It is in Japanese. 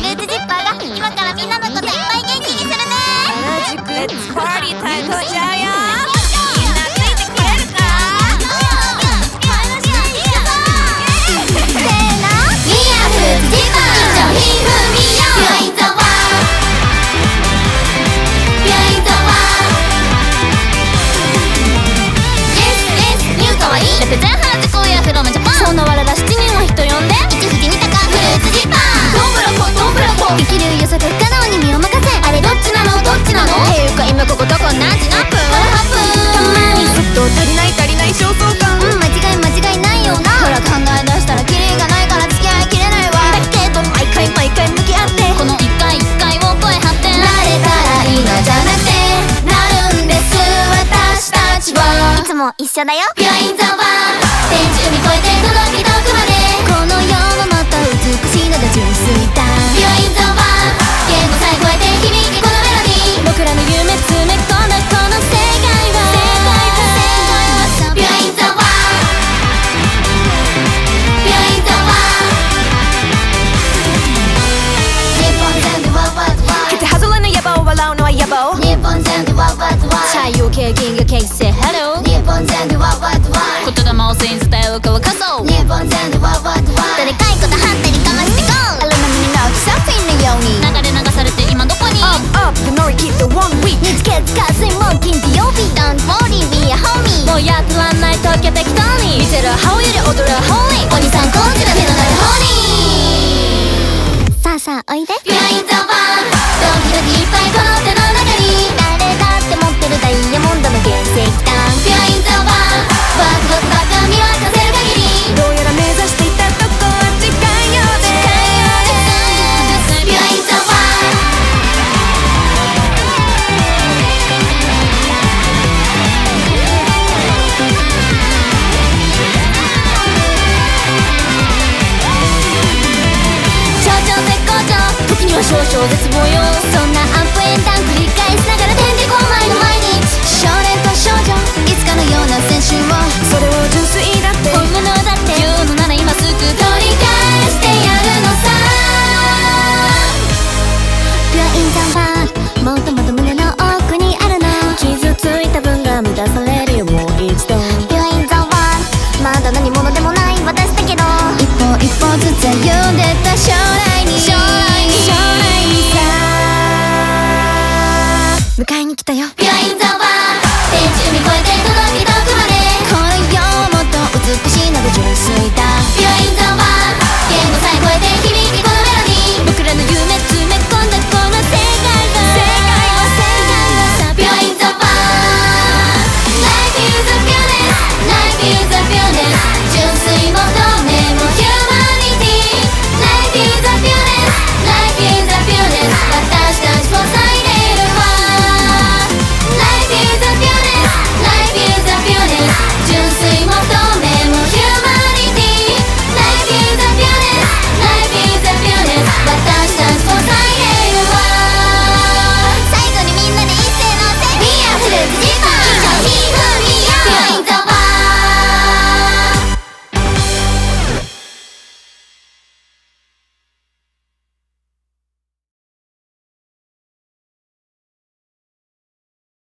フルーツジッパーが今からみんなのこといっぱい元気にするね。原宿 It's party time 到着よみも一緒だよ。ビューインザワー天地海越えて届き遠くまで。この世もまた美しいのが純粋だ。ビューインザワー言語さえ超えて響きこのメロディー。僕らの夢詰め込んだこの世界は。世界はビュー。インザワービューインザワー日本全土ワーワーワー手外れの野望笑うのは野望日本全土ワーワーワー採用経験が形成 Hello 日本全土ワーワーワーでかいこと張ったりかわしてこうあら波になるサーフィンのように。流れ流されて今どこに？Up up 乗り切って one week 日月火水木金曜日 Don't worry be a homie もうやってらんない東京適当に見せる母親で踊るホそんなアップエンダウン繰り返しながらてんてこまいの毎日。少年と少女いつかのような青春をそれを純粋だって。本物だって。言うのなら今すぐ取り返してやるのさ。ビューインザワーもっともよ。